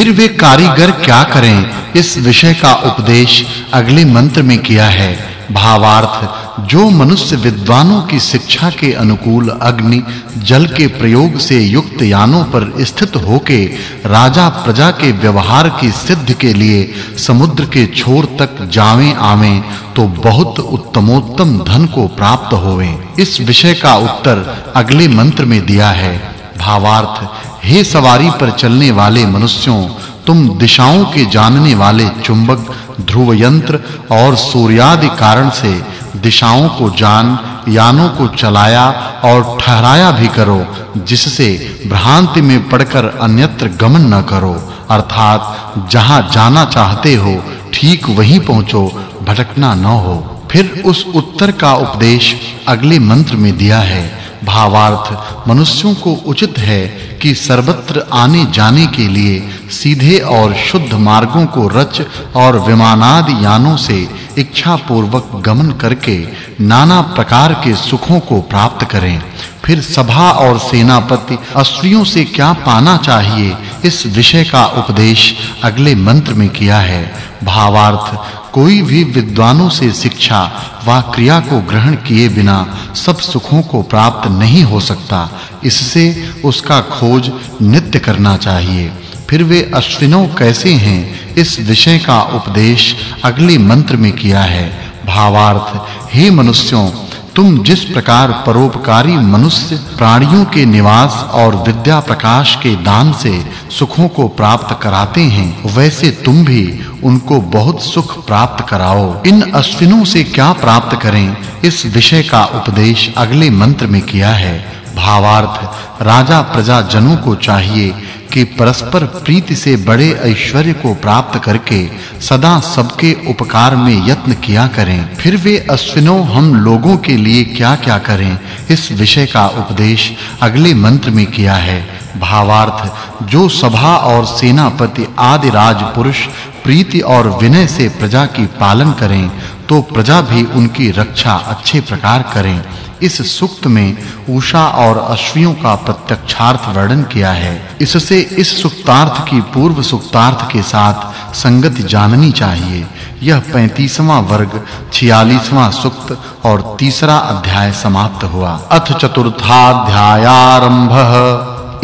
फिर वे कारीगर क्या करें? इस विषय का उपदेश अगले मंत्र में किया है। भावार्थ, जो मनुष्य विद्वानों की शिक्षा के अनुकूल अग्नि, जल के प्रयोग से युक्त यानों पर स्थित होके राजा प्रजा के व्यवहार की सिद्ध के लिए समुद्र के छोर तक जावें आवें तो बहुत उत्तमोत्तम धन को प्राप्त होवे। इस विषय का उत्तर अगले मंत्र में दिया है। भावार्थ, हे सवारी पर चलने वाले मनुष्यों, तुम दिशाओं के जानने वाले चुंबक ध्रुव यंत्र और सूर्यादि कारण से दिशाओं को जान, यानों को चलाया और ठहराया भी करो, जिससे भ्रांति में पड़कर अन्यत्र गमन न करो। अर्थात, जहाँ जाना चाहते हो, ठीक वहीं पहुंचो, भटकना न हो। फिर उस उत्तर का उपदेश अगले मंत्र में दिया है भावार्थ मनुष्यों को उचित है कि सर्वत्र आने जाने के लिए सीधे और शुद्ध मार्गों को रच और विमानादि यानों से इच्छा पूर्वक गमन करके नाना प्रकार के सुखों को प्राप्त करें। फिर सभा और सेनापति अश्वियों से क्या पाना चाहिए? इस विषय का उपदेश अगले मंत्र में किया है। भावार्थ, कोई भी विद्वानों से शिक्षा व क्रिया को ग्रहण किए बिना सब सुखों को प्राप्त नहीं हो सकता। इससे उसका खोज नित्य करना चाहिए। फिर वे अश्विनों कैसे हैं? इस विषय का उपदेश अगले मंत्र में किया है। भावार्थ, हे मनुष्यों तुम जिस प्रकार परोपकारी मनुष्य प्राणियों के निवास और विद्या प्रकाश के दान से सुखों को प्राप्त कराते हैं, वैसे तुम भी उनको बहुत सुख प्राप्त कराओ। इन अश्विनों से क्या प्राप्त करें? इस विषय का उपदेश अगले मंत्र में किया है। भावार्थ, राजा प्रजा जनों को चाहिए कि परस्पर प्रीति से बड़े ऐश्वर्य को प्राप्त करके सदा सबके उपकार में यत्न किया करें। फिर वे अश्विनों, हम लोगों के लिए क्या-क्या करें, इस विषय का उपदेश अगले मंत्र में किया है। भावार्थ, जो सभा और सेनापति आदि राजपुरुष प्रीति और विनय से प्रजा की पालन करें तो प्रजा भी उनकी रक्षा अच्छे प्रकार करें। इस सुक्त में उषा और अश्वियों का प्रत्यक्षार्थ वर्णन किया है। इससे इस सुक्तार्थ की पूर्व सुक्तार्थ के साथ संगति जाननी चाहिए। यह 35वां वर्ग 46वां सुक्त और तीसरा अध्याय समाप्त हुआ। अथ चतुर्थाध्यायारंभ।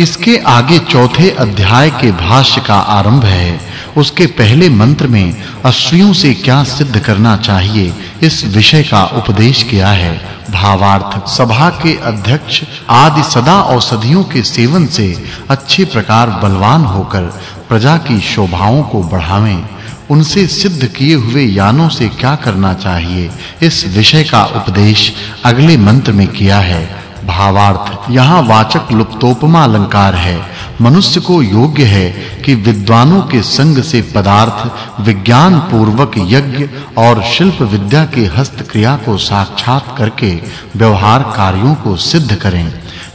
इसके आगे चौथे अध्याय के भाष्य का आरंभ है। उसके पहले मंत्र में अश्वियों से क्या सिद्ध करना चाहिए? इस विषय का उपदेश किया है भावार्थ। सभा के अध्यक्ष आदि सदा औषधियों के सेवन से अच्छे प्रकार बलवान होकर प्रजा की शोभाओं को बढ़ावें। उनसे सिद्ध किए हुए यानों से क्या करना चाहिए? इस विषय का उपदेश अगले मंत्र में किया है भावार्थ। यहाँ वाचक् लुप्तोपमा अलंकार है। मनुष्य को योग्य है कि विद्वानों के संग से पदार्थ विज्ञान पूर्वक यज्ञ और शिल्प विद्या के हस्त क्रिया को साक्षात करके व्यवहार कार्यों को सिद्ध करें।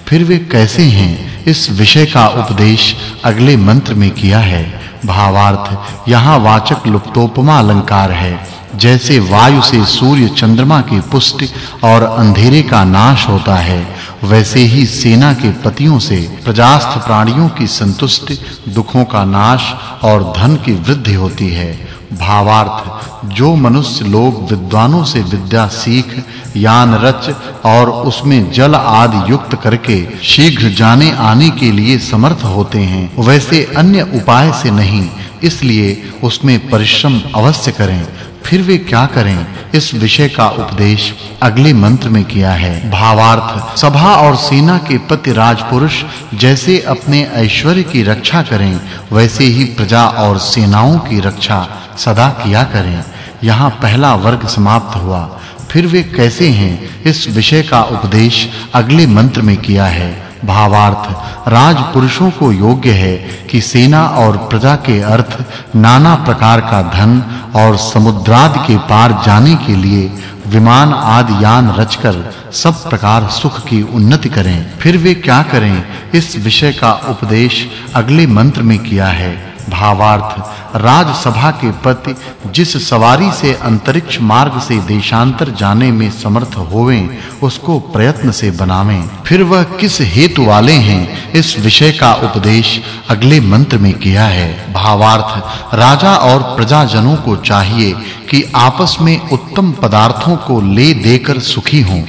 फिर वे कैसे हैं? इस विषय का उपदेश अगले मंत्र में किया है। भावार्थ, यहाँ वाचक् लुप्तोपमा अलंकार है। जैसे वायु से सूर्य चंद्रमा की पुष्टि और अंधेरे का नाश होता है वैसे ही सेना के पतियों से प्रजास्थ प्राणियों की संतुष्टि, दुखों का नाश और धन की वृद्धि होती है। भावार्थ, जो मनुष्य लोग विद्वानों से विद्या सीख, यान रच और उसमें जल आदि युक्त करके शीघ्र जाने आने के लिए समर्थ होते हैं, वैसे अन्य उपाय से नहीं, इसलिए उसमें परिश्रम अवश्य करें। फिर वे क्या करें? इस विषय का उपदेश अगले मंत्र में किया है। भावार्थ, सभा और सेना के पति राजपुरुष जैसे अपने ऐश्वर्य की रक्षा करें, वैसे ही प्रजा और सेनाओं की रक्षा सदा किया करें। यहाँ पहला वर्ग समाप्त हुआ। फिर वे कैसे हैं? इस विषय का उपदेश अगले मंत्र में किया है। भावार्थ। राजपुरुषों को योग्य है कि सेना और प्रजा के अर्थ नाना प्रकार का धन और समुद्राद के पार जाने के लिए विमान आदि यान रचकर सब प्रकार सुख की उन्नति करें। फिर वे क्या करें? इस विषय का उपदेश अगले मंत्र में किया है। भावार्थ, राजसभा के प्रति जिस सवारी से अंतरिक्ष मार्ग से देशांतर जाने में समर्थ होवें, उसको प्रयत्न से बनावें। फिर वह किस हेतु वाले हैं, इस विषय का उपदेश अगले मंत्र में किया है। भावार्थ, राजा और प्रजाजनों को चाहिए कि आपस में उत्तम पदार्थों को ले देकर सुखी हों।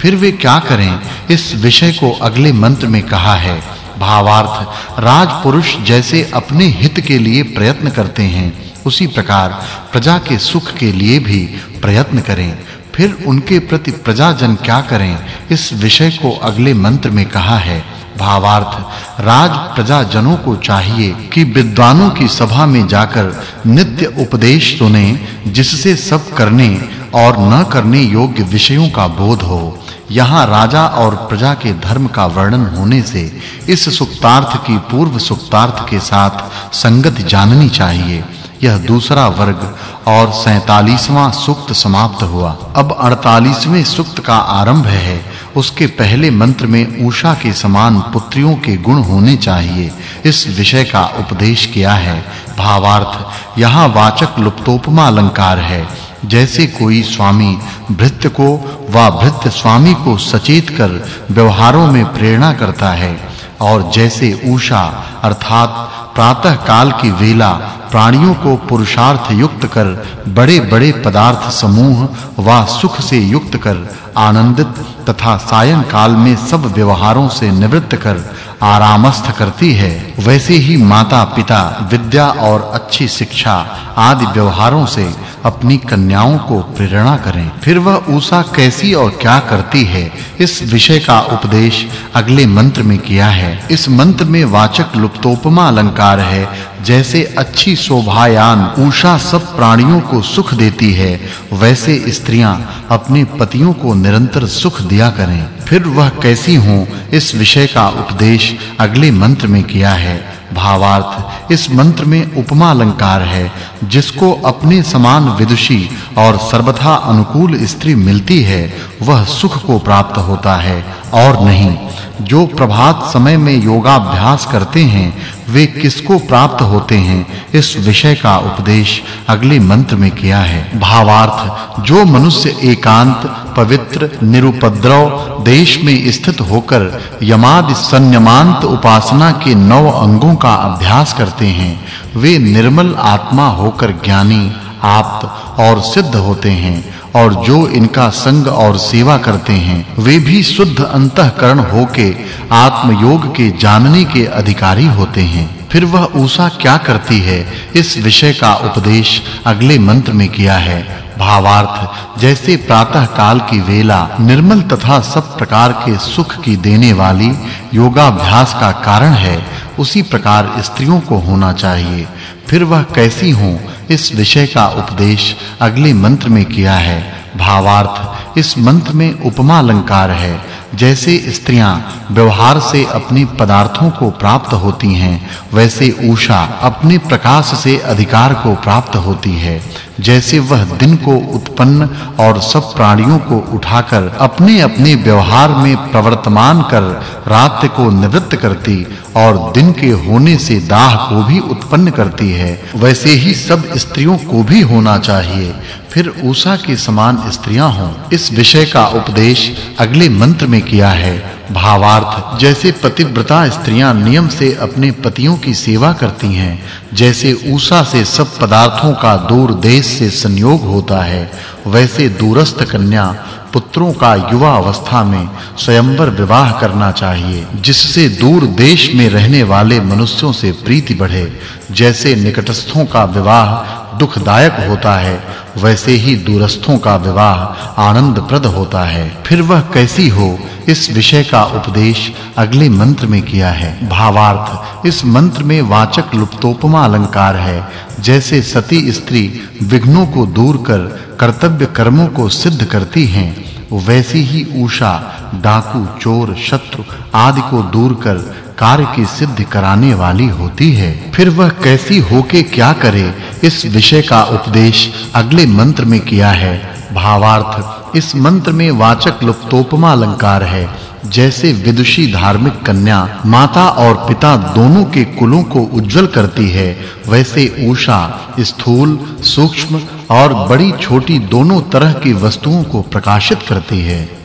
फिर वे क्या करें, इस विषय को अगले मंत्र में कहा है। भावार्थ, राजपुरुष जैसे अपने हित के लिए प्रयत्न करते हैं, उसी प्रकार प्रजा के सुख के लिए भी प्रयत्न करें। फिर उनके प्रति प्रजाजन क्या करें? इस विषय को अगले मंत्र में कहा है। भावार्थ, राज प्रजाजनों को चाहिए कि विद्वानों की सभा में जाकर नित्य उपदेश सुने, जिससे सब करने और न करने योग्य विषयों का बोध हो। यहाँ राजा और प्रजा के धर्म का वर्णन होने से इस सुक्तार्थ की पूर्व सुक्तार्थ के साथ संगति जाननी चाहिए। यह दूसरा वर्ग और 47वां सुक्त समाप्त हुआ। अब 48वें सुक्त का आरंभ है। उसके पहले मंत्र में उषा के समान पुत्रियों के गुण होने चाहिए। इस विषय का उपदेश किया है। भावार्थ, यहाँ वाचक् लुप्तोपमा अलंकार है। जैसे कोई स्वामी भृत्य को व भृत्य स्वामी को सचेत कर व्यवहारों में प्रेरणा करता है, और जैसे उषा, अर्थात प्रातः काल की वेला प्राणियों को पुरुषार्थ युक्त कर बड़े-बड़े पदार्थ समूह व सुख से युक्त कर आनंदित तथा सायं काल में सब व्यवहारों से निवृत्त कर आरामस्थ करती है, वैसे ही माता पिता विद्या और अच्छी शिक्षा आदि व्यवहारों से अपनी कन्याओं को प्रेरणा करें। फिर वह ऊषा कैसी और क्या करती है, इस विषय का उपदेश अगले मंत्र में किया है। इस मंत्र में वाचक् लुप्तोपमा अलंकार है, जैसे अच्छी शोभायान उषा सब प्राणियों को सुख देती है, वैसे स्त्रियाँ अपने पतियों को निरंतर सुख दिया करें। फिर वह कैसी हों, इस विषय का उपदेश अगले मंत्र में किया है। भावार्थ, इस मंत्र में उपमा अलंकार है, जिसको अपने समान विदुषी और सर्वथा अनुकूल स्त्री मिलती है, वह सुख को प्राप्त होता है, और नहीं। जो प्रभात समय में योगाभ्यास करते हैं वे किसको प्राप्त होते हैं? इस विषय का उपदेश अगले मंत्र में किया है। भावार्थ, जो मनुष्य एकांत, पवित्र, निरुपद्रव, देश में स्थित होकर यमादि संयमांत उपासना के नौ अंगों का अभ्यास करते हैं, वे निर्मल आत्मा होकर ज्ञानी आप्त और सिद्ध होते हैं और जो इनका संग और सेवा करते हैं, वे भी शुद्ध अंतःकरण होके आत्म योग के जानने के अधिकारी होते हैं। फिर वह उषा क्या करती है? इस विषय का उपदेश अगले मंत्र में किया है। भावार्थ, जैसे प्रातः काल की वेला निर्मल तथा सब प्रकार के सुख की देने वाली योगाभ्यास का कारण है, उसी प्रकार स्त्रियों को होना चाहिए। फिर वह कैसी हों? इस विषय का उपदेश अगले मंत्र में किया है। भावार्थ, इस मंत्र में उपमा अलंकार है। जैसे स्त्रियाँ व्यवहार से अपने पदार्थों को प्राप्त होती हैं, वैसे उषा अपने प्रकाश से अधिकार को प्राप्त होती है। जैसे वह दिन को उत्पन्न और सब प्राणियों को उठाकर अपने-अपने व्यवहार में प्रवर्तमान कर रात को निवृत्त करती और दिन के होने से दाह को भी उत्पन्न करती है, वैसे ही सब स्त्रियों को भी होना चाहिए। फिर उषा के समान स्त्रियाँ हों। इस विषय का उपदेश अगले मंत्र में किया है। भावार्थ। जैसे पतिव्रता स्त्रियाँ नियम से अपने पतियों की सेवा करती हैं, जैसे ऊषा से सब पदार्थों का दूर देश से संयोग होता है, वैसे दूरस्थ कन्या पुत्रों का युवा अवस्था में स्वयंवर विवाह करना चाहिए, जिससे दूर देश में रहने वाले मनुष्यों से प्रीति बढ़े, जैसे निकटस्थों का विवाह दुखदायक होता है, वैसे ही दूरस्थों का विवाह आनंदप्रद होता है। फिर वह कैसी हो? इस विषय का उपदेश अगले मंत्र में किया है। भावार्थ, इस मंत्र में वाचक् लुप्तोपमा अलंकार है। जैसे सती स्त्री विघ्नों को दूर कर, कर्तव्य कर्मों को सिद्ध करती हैं वैसी ही उषा डाकू, चोर, शत्रु आदि को दूर कर कार्य की सिद्धि कराने वाली होती है। फिर वह कैसी होके क्या करे, इस विषय का उपदेश अगले मंत्र में किया है। भावार्थ, इस मंत्र में वाचक् लुप्तोपमा अलंकार है। जैसे विदुषी धार्मिक कन्या माता और पिता दोनों के कुलों को उज्जवल करती है, वैसे उषा स्थूल, सूक्ष्म और बड़ी छोटी दोनों तरह की वस्तुओं को प्रकाशित करती है।